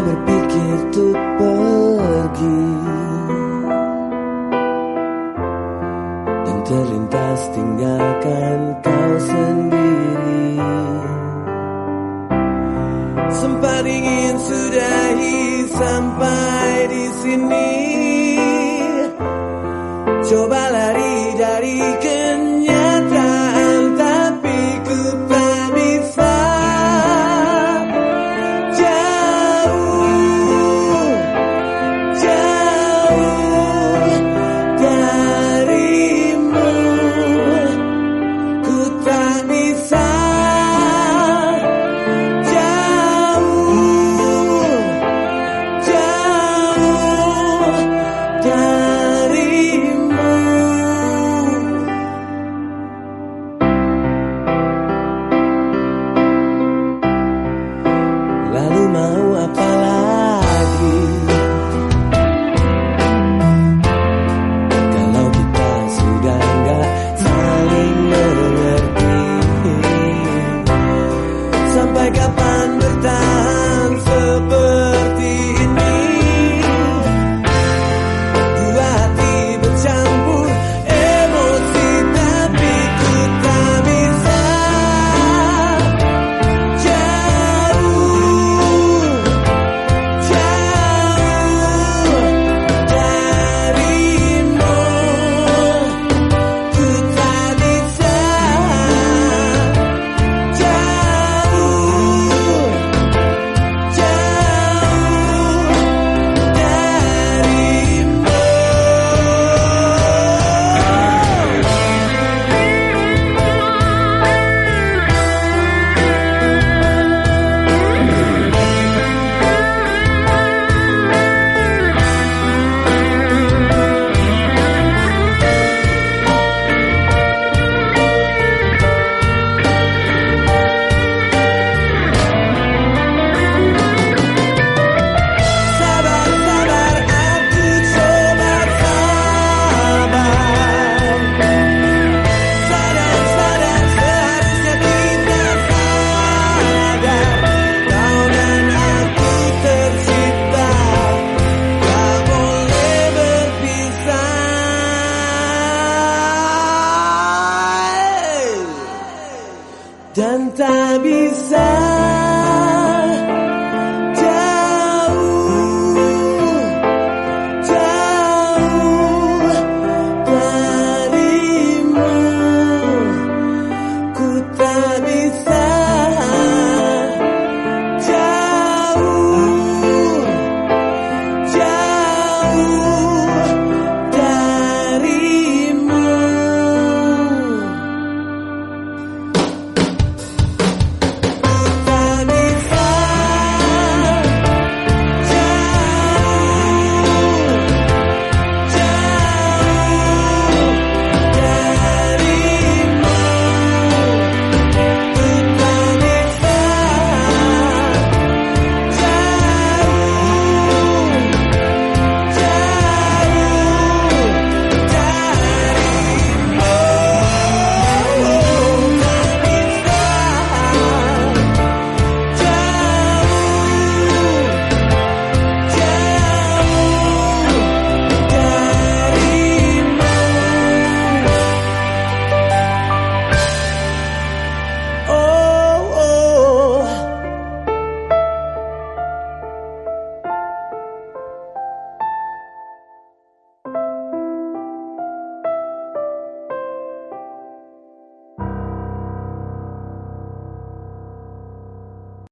berpikir untuk pergi. Dan terlintas tinggalkan kau sendiri. Sempat ingin sudahi sampai di sini. Coba lari dari ke 淡淡